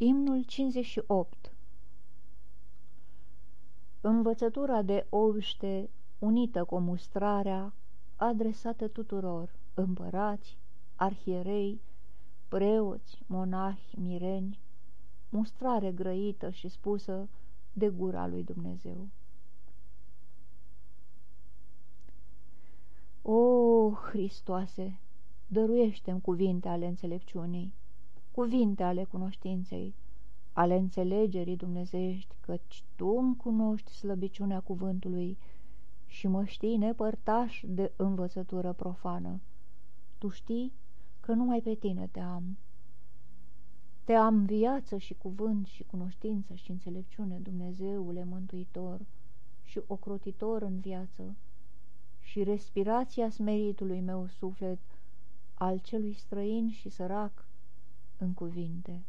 Imnul 58 Învățătura de obște, unită cu mustrarea, adresată tuturor, împărați, arhierei, preoți, monahi, mireni, mustrare grăită și spusă de gura lui Dumnezeu. O, Hristoase, dăruiește-mi cuvinte ale înțelepciunii, cuvinte ale cunoștinței, ale înțelegerii dumnezeiești, căci Tu îmi cunoști slăbiciunea cuvântului și mă știi nepărtaș de învățătură profană. Tu știi că numai pe Tine te am. Te am viață și cuvânt și cunoștință și înțelepciune, Dumnezeule Mântuitor și ocrotitor în viață și respirația smeritului meu suflet, al celui străin și sărac, în cuvinte.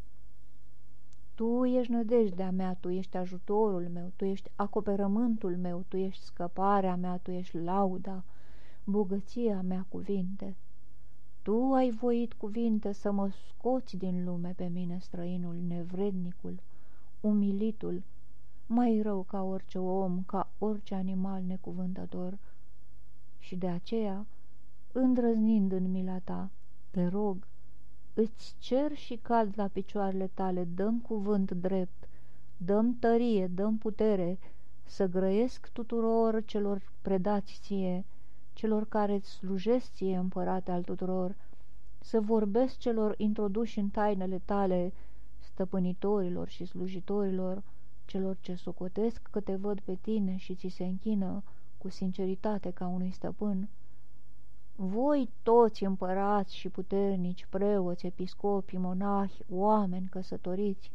Tu ești nădejdea mea, Tu ești ajutorul meu, Tu ești acoperământul meu, Tu ești scăparea mea, Tu ești lauda, bogăția mea cuvinte. Tu ai voit cuvinte să mă scoți din lume pe mine străinul, nevrednicul, umilitul, mai rău ca orice om, ca orice animal necuvântător. Și de aceea, îndrăznind în mila ta, te rog, îți cer și cald la picioarele tale, dăm cuvânt drept, dăm tărie, dăm putere, să grăiesc tuturor celor predați ție, celor care îți slujesc ție, împărate al tuturor, să vorbesc celor introduși în tainele tale, stăpânitorilor și slujitorilor, celor ce socotesc că te văd pe tine și ți se închină cu sinceritate ca unui stăpân, voi toți împărați și puternici, preoți, episcopi, monahi, oameni căsătoriți,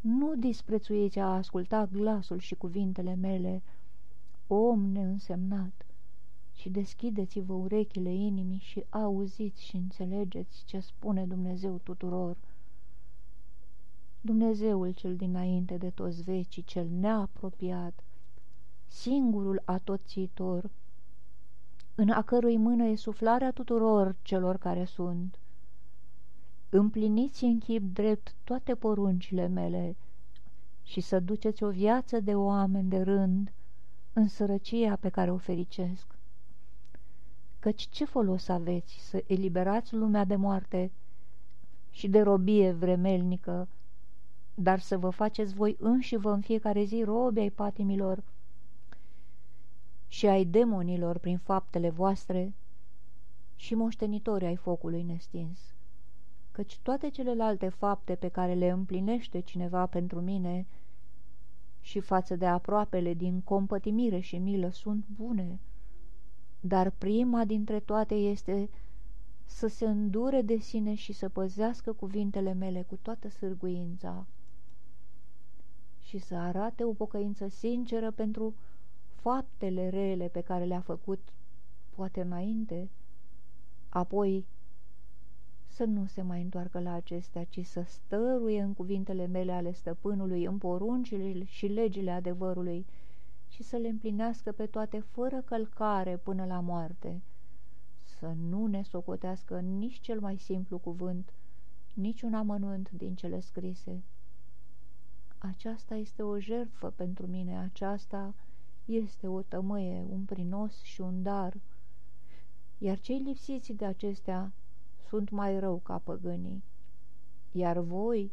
nu disprețuiți a asculta glasul și cuvintele mele, om neînsemnat, și deschideți-vă urechile inimii și auziți și înțelegeți ce spune Dumnezeu tuturor. Dumnezeul cel dinainte de toți vecii, cel neapropiat, singurul atoțitor, în a cărui mână e suflarea tuturor celor care sunt. Împliniți în chip drept toate poruncile mele și să duceți o viață de oameni de rând în sărăcia pe care o fericesc. Căci ce folos aveți să eliberați lumea de moarte și de robie vremelnică, dar să vă faceți voi înși vă în fiecare zi robe ai patimilor, și ai demonilor prin faptele voastre și moștenitori ai focului nestins. Căci toate celelalte fapte pe care le împlinește cineva pentru mine și față de aproapele din compătimire și milă sunt bune, dar prima dintre toate este să se îndure de sine și să păzească cuvintele mele cu toată sârguința și să arate o pocăință sinceră pentru faptele rele pe care le-a făcut poate înainte, apoi să nu se mai întoarcă la acestea, ci să stăruie în cuvintele mele ale stăpânului, în poruncile și legile adevărului și să le împlinească pe toate fără călcare până la moarte, să nu ne socotească nici cel mai simplu cuvânt, nici un amănunt din cele scrise. Aceasta este o jertfă pentru mine, aceasta este o tămâie, un prinos și un dar, iar cei lipsiți de acestea sunt mai rău ca păgânii. Iar voi,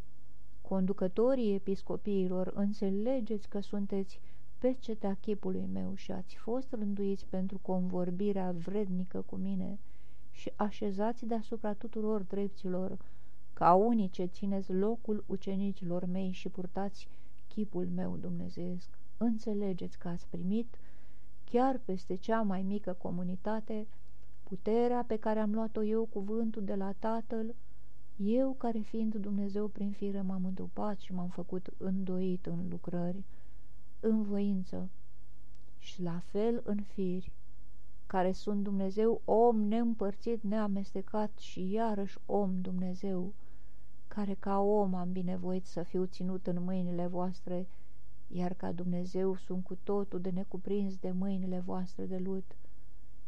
conducătorii episcopiilor, înțelegeți că sunteți pecetea chipului meu și ați fost rânduiți pentru convorbirea vrednică cu mine și așezați deasupra tuturor dreptilor, ca unii ce țineți locul ucenicilor mei și purtați chipul meu dumnezeesc înțelegeți că ați primit, chiar peste cea mai mică comunitate, puterea pe care am luat-o eu, cuvântul de la Tatăl, eu care fiind Dumnezeu prin fire m-am întrupat și m-am făcut îndoit în lucrări, în voință și la fel în firi, care sunt Dumnezeu om neîmpărțit, neamestecat și iarăși om Dumnezeu, care ca om am binevoit să fiu ținut în mâinile voastre, iar ca Dumnezeu sunt cu totul de necuprins de mâinile voastre de lut.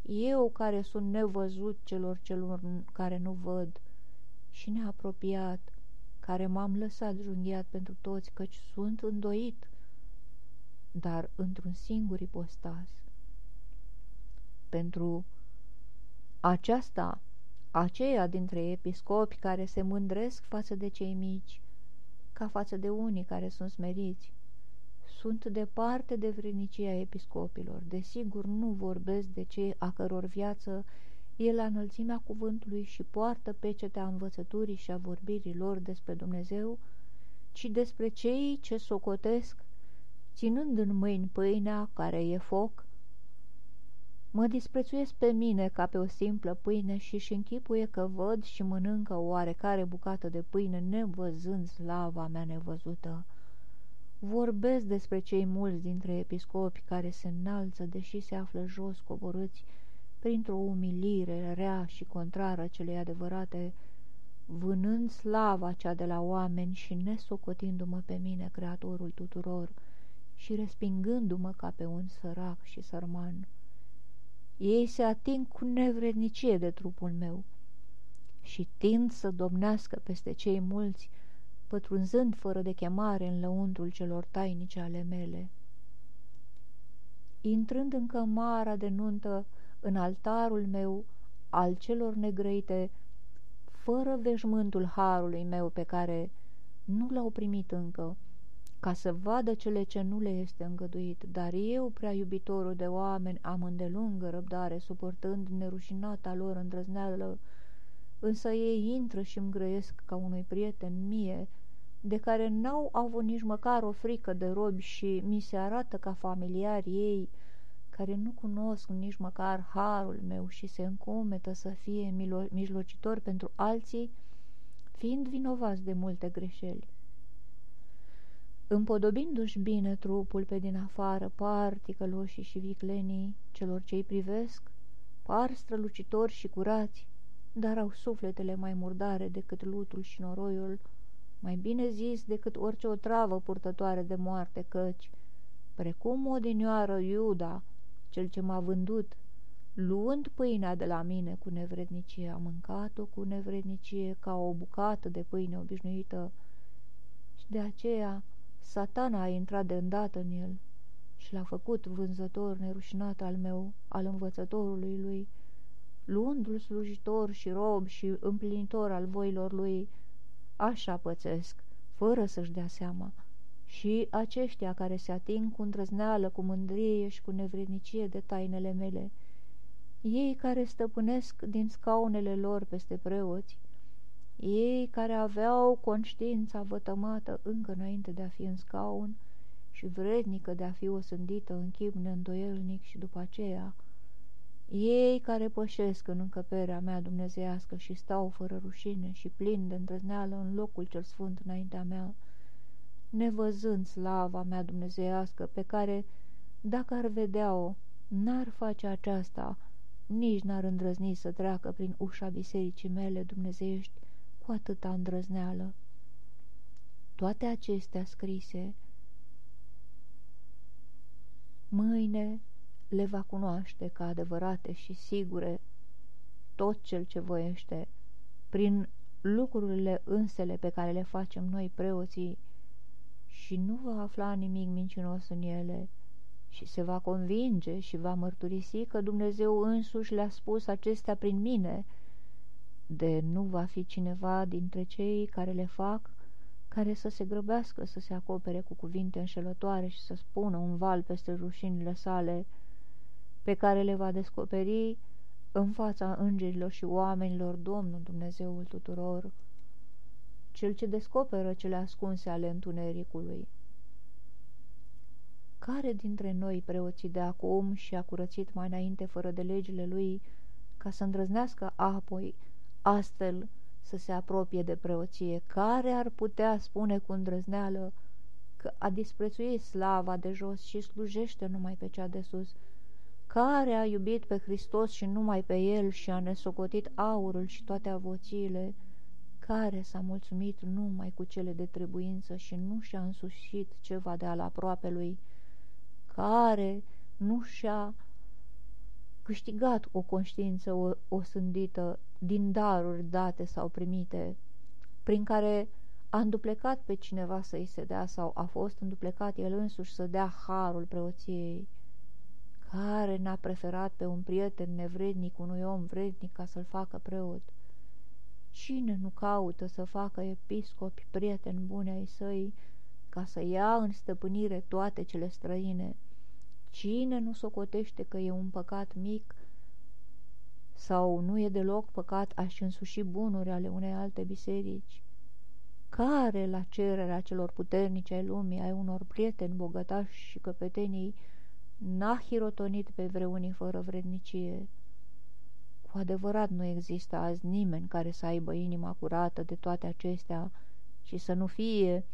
Eu care sunt nevăzut celor celor care nu văd și neapropiat, care m-am lăsat junghiat pentru toți, căci sunt îndoit, dar într-un singur ipostas. Pentru aceasta, aceia dintre episcopi care se mândresc față de cei mici, ca față de unii care sunt smeriți, sunt departe de vrednicia episcopilor. Desigur, nu vorbesc de cei a căror viață e la înălțimea cuvântului și poartă pecetea învățăturii și a vorbirii lor despre Dumnezeu, ci despre cei ce socotesc, ținând în mâini pâinea care e foc, Mă disprețuiesc pe mine ca pe o simplă pâine și-și închipuie că văd și mănâncă o oarecare bucată de pâine nevăzând slava mea nevăzută. Vorbesc despre cei mulți dintre episcopi care se înalță, deși se află jos coborâți, printr-o umilire rea și contrară celei adevărate, vânând slava cea de la oameni și nesocotindu-mă pe mine, creatorul tuturor, și respingându-mă ca pe un sărac și sărman. Ei se ating cu nevrednicie de trupul meu și tind să domnească peste cei mulți, pătrunzând fără de chemare în lăuntrul celor tainice ale mele. Intrând în cămara de nuntă, în altarul meu, al celor negrăite, fără veșmântul harului meu pe care nu l-au primit încă, ca să vadă cele ce nu le este îngăduit, dar eu, prea iubitorul de oameni, am îndelungă răbdare, suportând nerușinata lor îndrăzneală, însă ei intră și îmi grăiesc ca unui prieten mie, de care n-au avut nici măcar o frică de robi și mi se arată ca familiari ei, care nu cunosc nici măcar harul meu și se încumetă să fie mijlocitor pentru alții, fiind vinovați de multe greșeli. Împodobindu-și bine trupul pe din afară, par ticăloșii și viclenii celor ce-i privesc, par strălucitori și curați, dar au sufletele mai murdare decât lutul și noroiul, mai bine zis decât orice o travă purtătoare de moarte, căci, precum odinioară Iuda, cel ce m-a vândut, luând pâinea de la mine cu nevrednicie, a mâncat-o cu nevrednicie ca o bucată de pâine obișnuită și de aceea Satana a intrat de îndată în el și l-a făcut vânzător nerușinat al meu, al învățătorului lui, luându-l slujitor și rob și împlinitor al voilor lui, așa pățesc, fără să-și dea seama. Și aceștia care se ating cu îndrăzneală, cu mândrie și cu nevrednicie de tainele mele, ei care stăpânesc din scaunele lor peste preoți, ei care aveau conștiința vătămată încă înainte de a fi în scaun și vrednică de a fi osândită în chip neîndoielnic și după aceea, ei care pășesc în încăperea mea dumnezeiască și stau fără rușine și plin de îndrăzneală în locul cel sfânt înaintea mea, nevăzând slava mea dumnezeiască pe care, dacă ar vedea-o, n-ar face aceasta, nici n-ar îndrăzni să treacă prin ușa bisericii mele dumnezeiești cu atâta îndrăzneală. Toate acestea scrise, mâine le va cunoaște ca adevărate și sigure tot cel ce voiește, prin lucrurile însele pe care le facem noi preoții, și nu va afla nimic mincinos în ele, și se va convinge și va mărturisi că Dumnezeu însuși le-a spus acestea prin mine, de nu va fi cineva dintre cei care le fac care să se grăbească să se acopere cu cuvinte înșelătoare și să spună un val peste rușinile sale, pe care le va descoperi în fața îngerilor și oamenilor Domnul Dumnezeul tuturor, cel ce descoperă cele ascunse ale întunericului. Care dintre noi preoții de acum și-a curățit mai înainte fără de legile lui, ca să îndrăznească apoi astfel să se apropie de preoție, care ar putea spune cu îndrăzneală că a disprețuit slava de jos și slujește numai pe cea de sus, care a iubit pe Hristos și numai pe El și a nesocotit aurul și toate avoțiile, care s-a mulțumit numai cu cele de trebuință și nu și-a însușit ceva de al aproape lui, care nu și-a câștigat o conștiință osândită din daruri date sau primite, prin care a înduplecat pe cineva să-i se dea sau a fost înduplecat el însuși să dea harul preoției? Care n-a preferat pe un prieten nevrednic unui om vrednic ca să-l facă preot? Cine nu caută să facă episcopi prieteni buni ai săi ca să ia în stăpânire toate cele străine? Cine nu socotește că e un păcat mic sau nu e deloc păcat a-și însuși bunuri ale unei alte biserici? Care, la cererea celor puternice ai lumii, ai unor prieteni bogătași și căpetenii, n-a hirotonit pe vreunii fără vrednicie? Cu adevărat nu există azi nimeni care să aibă inima curată de toate acestea și să nu fie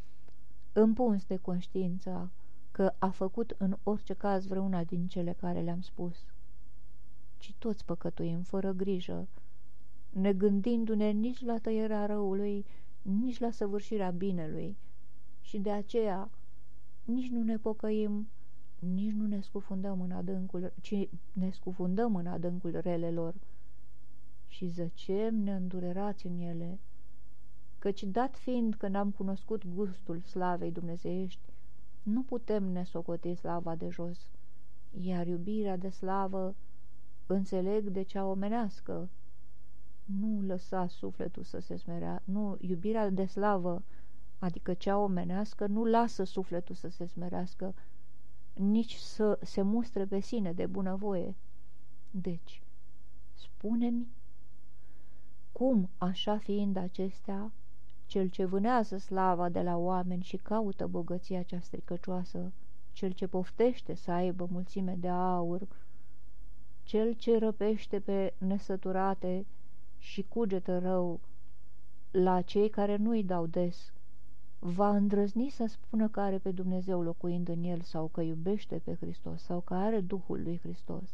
împuns de conștiința că a făcut în orice caz vreuna din cele care le-am spus. Ci toți păcătuim fără grijă, negândindu-ne nici la tăierea răului, nici la săvârșirea binelui și de aceea nici nu ne pocăim, nici nu ne scufundăm în adâncul, ci ne scufundăm în adâncul relelor. Și zăcem neîndurerați în ele, căci dat fiind că n-am cunoscut gustul slavei dumnezeiești, nu putem ne socoti slava de jos, iar iubirea de slavă înțeleg de cea omenească, nu lăsa sufletul să se smerea, nu, iubirea de slavă, adică cea omenească, nu lasă sufletul să se smerească, nici să se mustre pe sine de bunăvoie. Deci, spune-mi, cum, așa fiind acestea, cel ce vânează slava de la oameni și caută bogăția cea stricăcioasă, cel ce poftește să aibă mulțime de aur, cel ce răpește pe nesăturate și cugetă rău la cei care nu-i dau des, va îndrăzni să spună că are pe Dumnezeu locuind în el sau că iubește pe Hristos sau că are Duhul lui Hristos.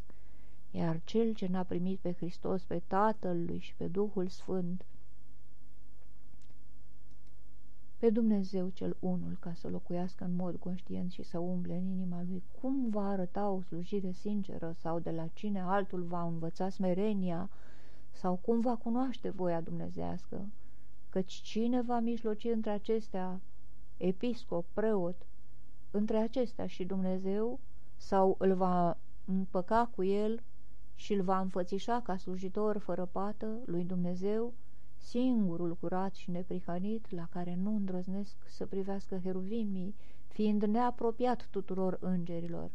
Iar cel ce n-a primit pe Hristos, pe Tatăl lui și pe Duhul Sfânt, pe Dumnezeu cel unul ca să locuiască în mod conștient și să umble în inima lui, cum va arăta o slujire sinceră sau de la cine altul va învăța smerenia, sau cum va cunoaște voia dumnezească, căci cine va mijloci între acestea, episcop, preot, între acestea și Dumnezeu, sau îl va împăca cu el și îl va înfățișa ca slujitor fără pată lui Dumnezeu, singurul curat și neprihănit, la care nu îndrăznesc să privească heruvimii, fiind neapropiat tuturor îngerilor.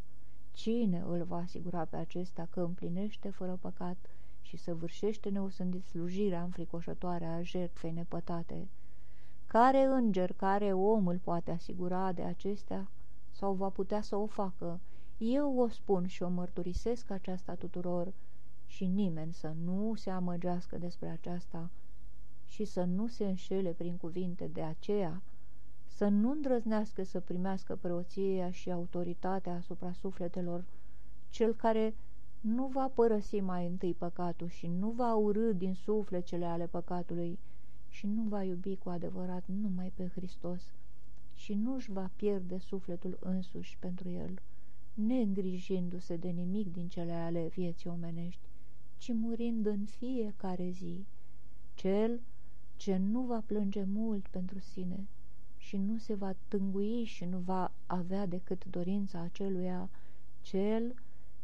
Cine îl va asigura pe acesta că împlinește fără păcat și săvârșește neosândit slujirea înfricoșătoare a jertfei nepătate. Care înger, care om îl poate asigura de acestea sau va putea să o facă? Eu o spun și o mărturisesc aceasta tuturor și nimeni să nu se amăgească despre aceasta și să nu se înșele prin cuvinte de aceea, să nu îndrăznească să primească preoția și autoritatea asupra sufletelor, cel care nu va părăsi mai întâi păcatul și nu va urâ din sufletele ale păcatului și nu va iubi cu adevărat numai pe Hristos și nu-și va pierde sufletul însuși pentru el, neîngrijindu-se de nimic din cele ale vieții omenești, ci murind în fiecare zi. Cel ce nu va plânge mult pentru sine și nu se va tângui și nu va avea decât dorința aceluia, cel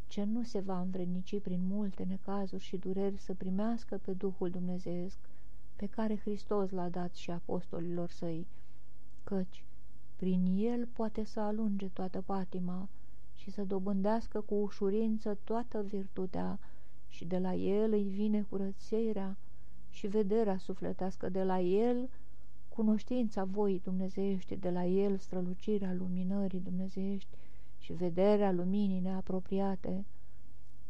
ce nu se va învrednici prin multe necazuri și dureri să primească pe Duhul Dumnezeesc, pe care Hristos l-a dat și apostolilor săi, căci prin el poate să alunge toată patima și să dobândească cu ușurință toată virtutea și de la el îi vine curățirea și vederea sufletească de la el, cunoștința voii dumnezeiești, de la el strălucirea luminării dumnezeiești, și vederea luminii neapropiate.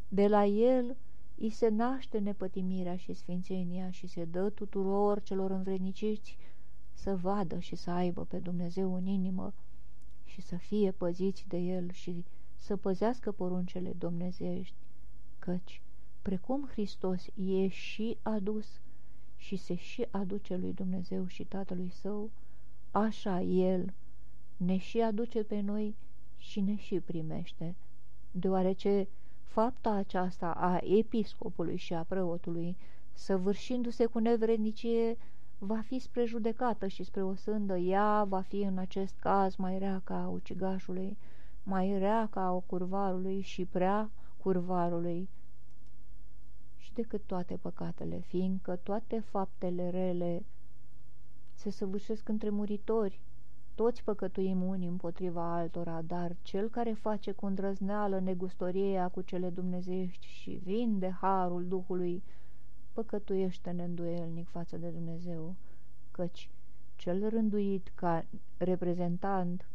De la el îi se naște nepătimirea și sfințenia și se dă tuturor celor învredniciți să vadă și să aibă pe Dumnezeu în inimă și să fie păziți de el și să păzească poruncele dumnezeiești, căci, precum Hristos e și adus și se și aduce lui Dumnezeu și Tatălui Său, așa El ne și aduce pe noi și ne și primește, deoarece fapta aceasta a episcopului și a preotului, săvârșindu-se cu nevrednicie, va fi spre judecată și spre o sândă, ea va fi în acest caz mai rea ca a ucigașului, mai rea ca a curvarului și prea curvarului și decât toate păcatele, fiindcă toate faptele rele se săvârșesc între muritori. Toți păcătuim unii împotriva altora, dar cel care face cu îndrăzneală negustoria cu cele dumnezeiești și vinde harul Duhului, păcătuiește neînduielnic față de Dumnezeu, căci cel rânduit ca reprezentant,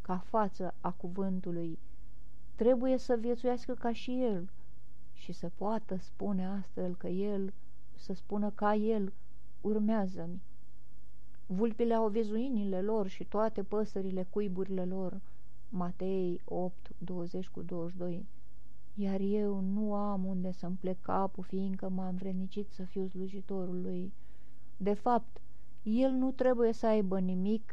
ca față a cuvântului, trebuie să viețuiască ca și el și să poată spune astfel că el, să spună ca el, urmează-mi. Vulpile au vezuinile lor și toate păsările cuiburile lor. Matei 8, 20 cu 22 Iar eu nu am unde să-mi plec capul, fiindcă m-am vrednicit să fiu slujitorul lui. De fapt, el nu trebuie să aibă nimic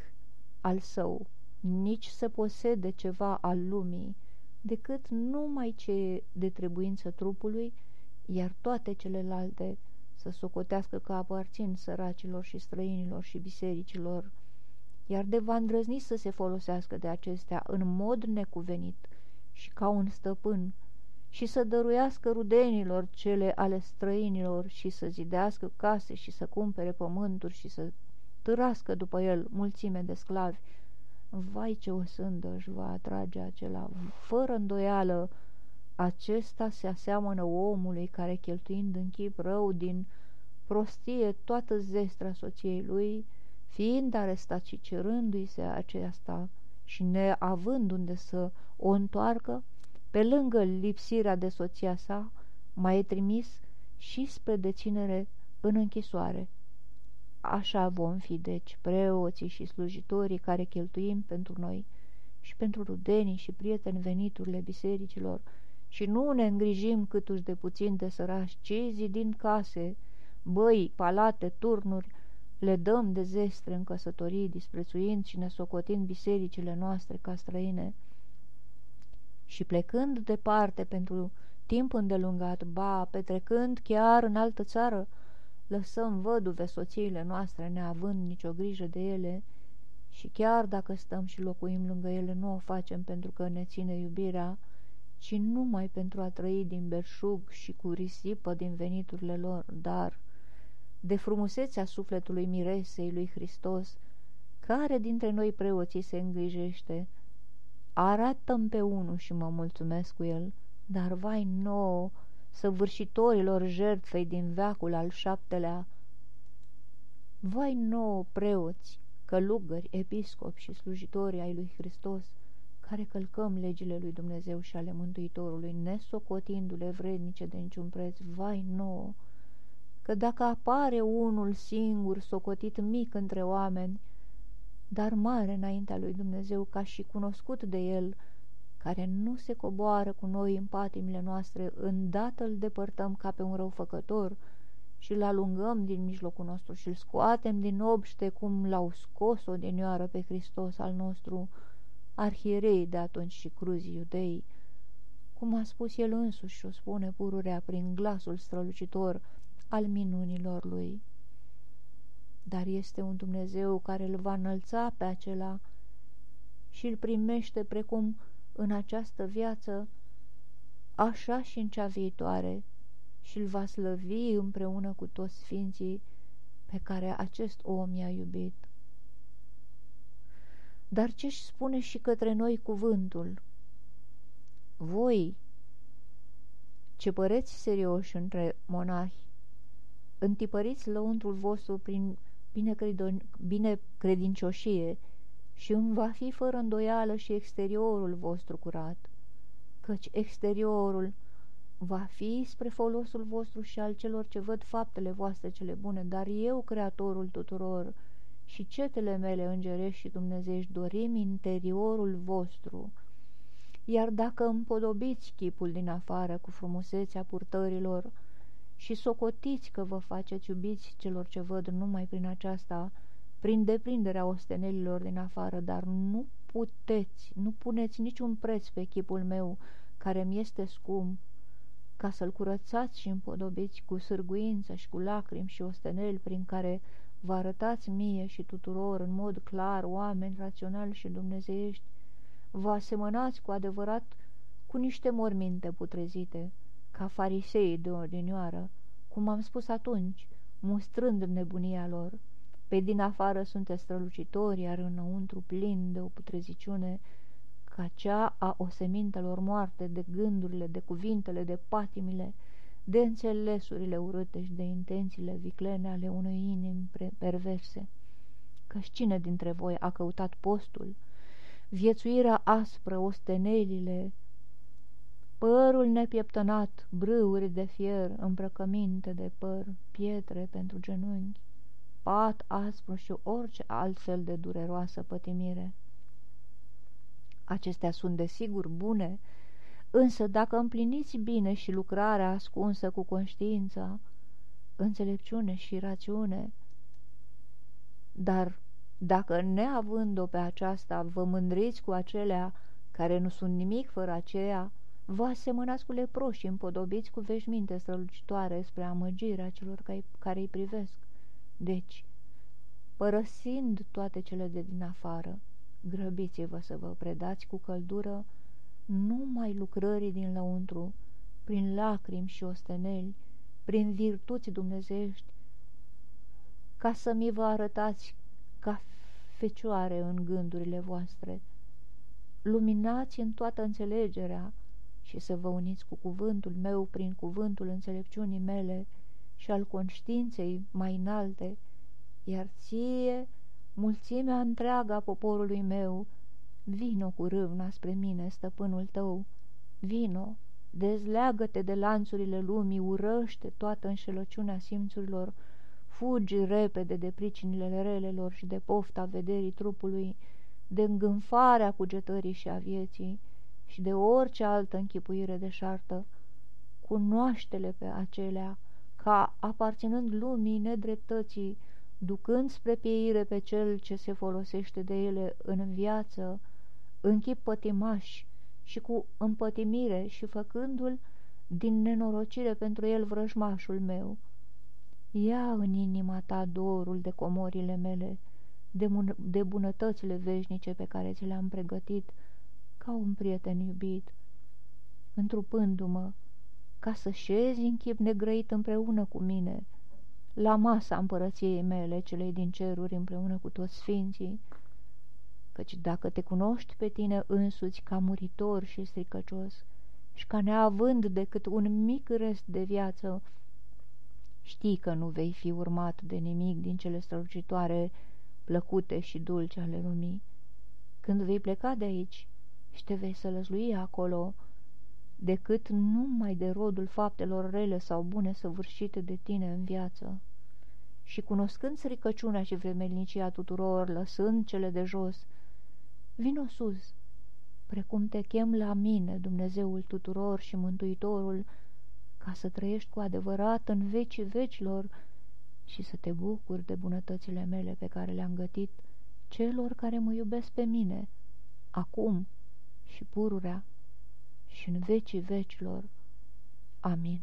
al său, nici să posede ceva al lumii, decât numai ce de trebuință trupului, iar toate celelalte să socotească că aparțin săracilor și străinilor și bisericilor, iar de va îndrăzni să se folosească de acestea în mod necuvenit și ca un stăpân, și să dăruiască rudenilor cele ale străinilor și să zidească case și să cumpere pământuri și să târască după el mulțime de sclavi, vai ce o sândă își va atrage acela, fără îndoială, acesta se aseamănă omului care, cheltuind în chip rău din prostie toată zestra soției lui, fiind arestat și cerându-i se aceasta și neavând unde să o întoarcă, pe lângă lipsirea de soția sa, mai e trimis și spre deținere în închisoare. Așa vom fi, deci, preoții și slujitorii care cheltuim pentru noi și pentru rudenii și prieteni veniturile bisericilor și nu ne îngrijim câtuși de puțin de sărași, ci zidind case, băi, palate, turnuri, le dăm de zestre în căsătorii, disprețuind și nesocotind bisericile noastre ca străine. Și plecând departe pentru timp îndelungat, ba, petrecând chiar în altă țară, lăsăm văduve soțiile noastre neavând nicio grijă de ele și chiar dacă stăm și locuim lângă ele, nu o facem pentru că ne ține iubirea, ci numai pentru a trăi din berșug și cu risipă din veniturile lor, dar de frumusețea sufletului miresei lui Hristos, care dintre noi preoții se îngrijește, arată-mi pe unul și mă mulțumesc cu el, dar vai nouă săvârșitorilor jertfei din veacul al șaptelea. Vai nouă preoți, călugări, episcopi și slujitori ai lui Hristos, care călcăm legile lui Dumnezeu și ale Mântuitorului, nesocotindu-le vrednice de niciun preț, vai nouă, că dacă apare unul singur socotit mic între oameni, dar mare înaintea lui Dumnezeu ca și cunoscut de el, care nu se coboară cu noi în patimile noastre, îndată îl depărtăm ca pe un răufăcător și îl alungăm din mijlocul nostru și îl scoatem din obște cum l-au scos o dinioară pe Hristos al nostru, arhierei de atunci și cruzii iudei, cum a spus el însuși și o spune pururea prin glasul strălucitor al minunilor lui. Dar este un Dumnezeu care îl va înălța pe acela și îl primește precum în această viață, așa și în cea viitoare, și îl va slăvi împreună cu toți sfinții pe care acest om i-a iubit. Dar ce-și spune și către noi cuvântul? Voi, ce păreți serioși între monahi, întipăriți lăuntrul vostru prin binecredincioșie și îmi va fi fără îndoială și exteriorul vostru curat, căci exteriorul va fi spre folosul vostru și al celor ce văd faptele voastre cele bune, dar eu, Creatorul tuturor, și cetele mele îngerești și dumnezești dorim interiorul vostru, iar dacă împodobiți chipul din afară cu frumusețea purtărilor și socotiți că vă faceți iubiți celor ce văd numai prin aceasta, prin deprinderea ostenelilor din afară, dar nu puteți, nu puneți niciun preț pe chipul meu, care mi este scump, ca să-l curățați și împodobiți cu sârguință și cu lacrimi și osteneli prin care vă arătați mie și tuturor în mod clar oameni raționali și dumnezeiești, vă asemănați cu adevărat cu niște morminte putrezite, ca farisei de odinioară, cum am spus atunci, mustrând nebunia lor. Pe din afară sunteți strălucitori, iar înăuntru plin de o putreziciune ca cea a osemintelor moarte, de gândurile, de cuvintele, de patimile, de înțelesurile urâte și de intențiile viclene ale unei inimi perverse. Căci cine dintre voi a căutat postul, viețuirea aspră, ostenelile, părul nepieptănat, brâuri de fier, îmbrăcăminte de păr, pietre pentru genunchi, pat aspru și orice altfel de dureroasă pătimire. Acestea sunt desigur bune, însă dacă împliniți bine și lucrarea ascunsă cu conștiința, înțelepciune și rațiune, dar dacă neavând-o pe aceasta vă mândriți cu acelea care nu sunt nimic fără aceea, vă asemănați cu leproși și împodobiți cu veșminte strălucitoare spre amăgirea celor care îi privesc. Deci, părăsind toate cele de din afară, grăbiți-vă să vă predați cu căldură numai lucrării din lăuntru, prin lacrimi și osteneli, prin virtuți dumnezești, ca să mi vă arătați ca fecioare în gândurile voastre. Luminați în toată înțelegerea și să vă uniți cu cuvântul meu prin cuvântul înțelepciunii mele și al conștiinței mai înalte, iar ție, mulțimea întreaga poporului meu, vino cu râvna spre mine, stăpânul tău, vino, dezleagă-te de lanțurile lumii, urăște toată înșelăciunea simțurilor, fugi repede de pricinile relelor și de pofta vederii trupului, de îngânfarea cugetării și a vieții și de orice altă închipuire deșartă, cunoaște-le pe acelea ca aparținând lumii nedreptății, ducând spre pieire pe cel ce se folosește de ele în viață, în chip pătimaș și cu împătimire și făcându-l din nenorocire pentru el vrăjmașul meu. Ia în inima ta dorul de comorile mele, de, de bunătățile veșnice pe care ți le-am pregătit, ca un prieten iubit, întrupându-mă, ca să șezi în chip negrăit împreună cu mine, la masa împărăției mele, celei din ceruri, împreună cu toți sfinții, căci dacă te cunoști pe tine însuți ca muritor și stricăcios și ca neavând decât un mic rest de viață, știi că nu vei fi urmat de nimic din cele strălucitoare, plăcute și dulce ale lumii. Când vei pleca de aici și te vei sălăzlui acolo, decât numai de rodul faptelor rele sau bune săvârșite de tine în viață. Și cunoscând stricăciunea și vremelnicia tuturor, lăsând cele de jos, vino sus, precum te chem la mine, Dumnezeul tuturor și Mântuitorul, ca să trăiești cu adevărat în vecii vecilor și să te bucuri de bunătățile mele pe care le-am gătit celor care mă iubesc pe mine, acum și pururea și în vecii vecilor. Amin.